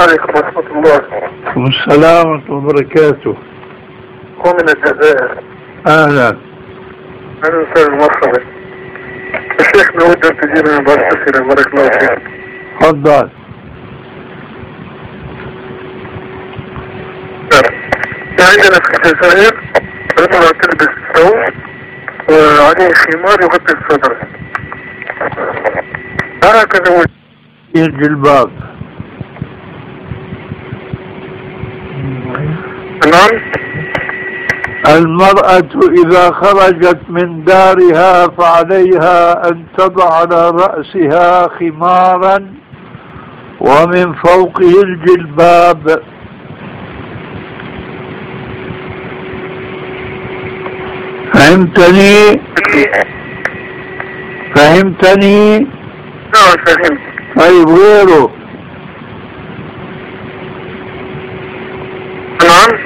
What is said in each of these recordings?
عليكم ورحمة الله. السلام ورحمة وبركاته. هو من الجزائر. أهلا. أهلا وسهلا مرحبا الشيخ نود أن من بارك كثيرا بارك الله فيك. تفضل. عندنا في الجزائر رجل تلبس ثوب وعليه خمار يغطي الصدر. هكذا هو. الجلباب نعم. المرأة إذا خرجت من دارها فعليها أن تضع على رأسها خمارا ومن فوقه الجلباب. فهمتني؟ فهمتني؟ نعم فهمت. طيب غيره نعم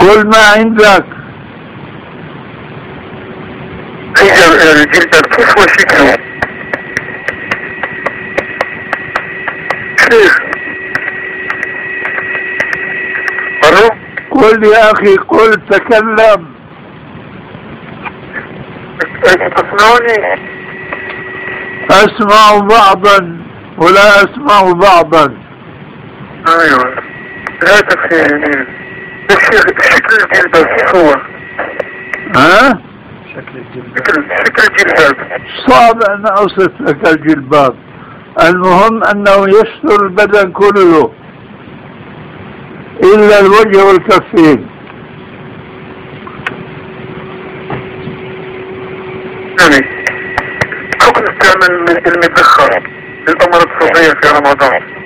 قل ما عندك. الجلد كيف هو شكله شيخ ألو؟ قل يا أخي قل تكلم. تسمعوني أسمع بعضا ولا أسمع بعضا. أيوه. هاتف يعني كيف هو ها شكل شكل الجلد صعب أن أوصف لك الجلباب المهم أنه يستر البدن كله إلا الوجه والكفين يعني حكم استعمال المدخر للأمراض الصحية في رمضان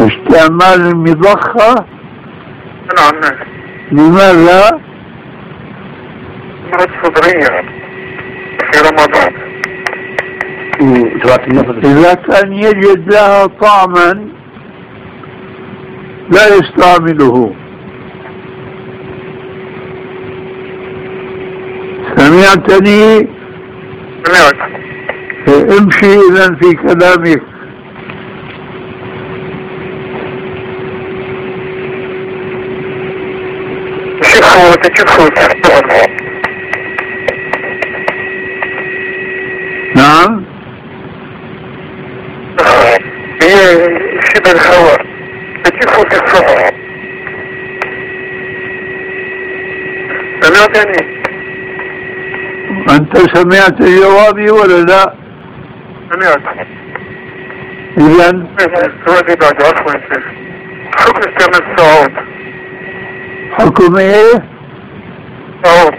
استعمال المضخة نعم نعم. لماذا؟ أمراض صدرية في رمضان. إذا كان يجد لها طعما لا يستعمله. سمعتني؟ سمعت. امشي إذا في كلامك. نعم هي شبه الهواء تشوفوا في الصبح سمعتني أنت سمعت جوابي ولا لا سمعت سؤالي بعد حكم استعمال الصعود حكم إيه صعود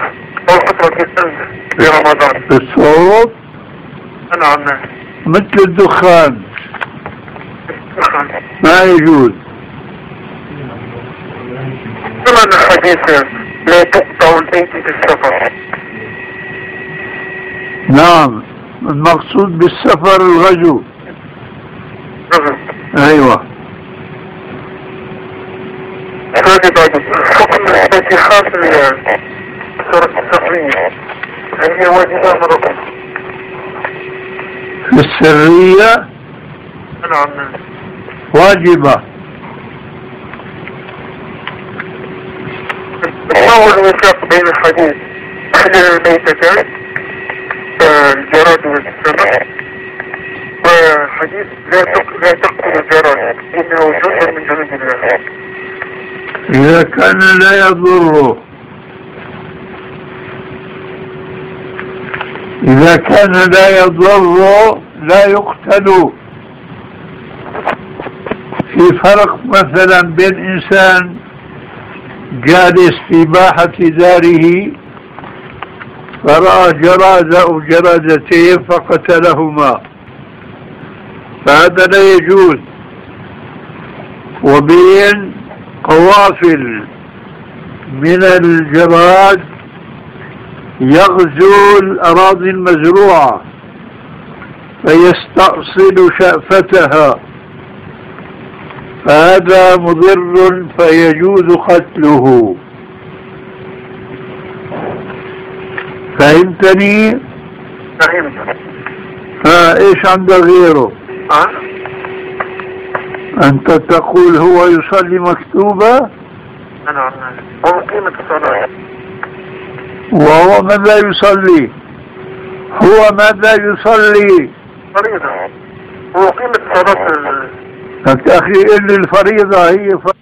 أو فترة الأنف في رمضان. الصوت؟ نعم نعم. مثل الدخان. ما يجوز. ثمن الحديث لا تقطع البيت في السفر نعم المقصود بالسفر الغزو نعم. هل هي السرية نعم. واجبة. ما هو الوفاق بين الحديث؟ أحلى الميتتان الجراد والسماء وحديث لا تق- لا تقتل الجراد إنه جزء من جنود الله إذا كان لا يضره إذا كان لا يضره لا يقتل. في فرق مثلا بين إنسان جالس في باحة داره فرأى جرادة أو جرادتين فقتلهما. فهذا لا يجوز. وبين قوافل من الجراد يغزو الأراضي المزروعة فيستأصل شأفتها. فهذا مضر فيجوز قتله. فهمتني؟ فهمت ها إيش عنده غيره؟ ها أنت تقول هو يصلي مكتوبة؟ نعم ومقيم الصلاة. وهو ماذا يصلي؟ هو ماذا يصلي؟ فريضة. ومقيم الصلاة لك أخي اللي الفريضة هي ف...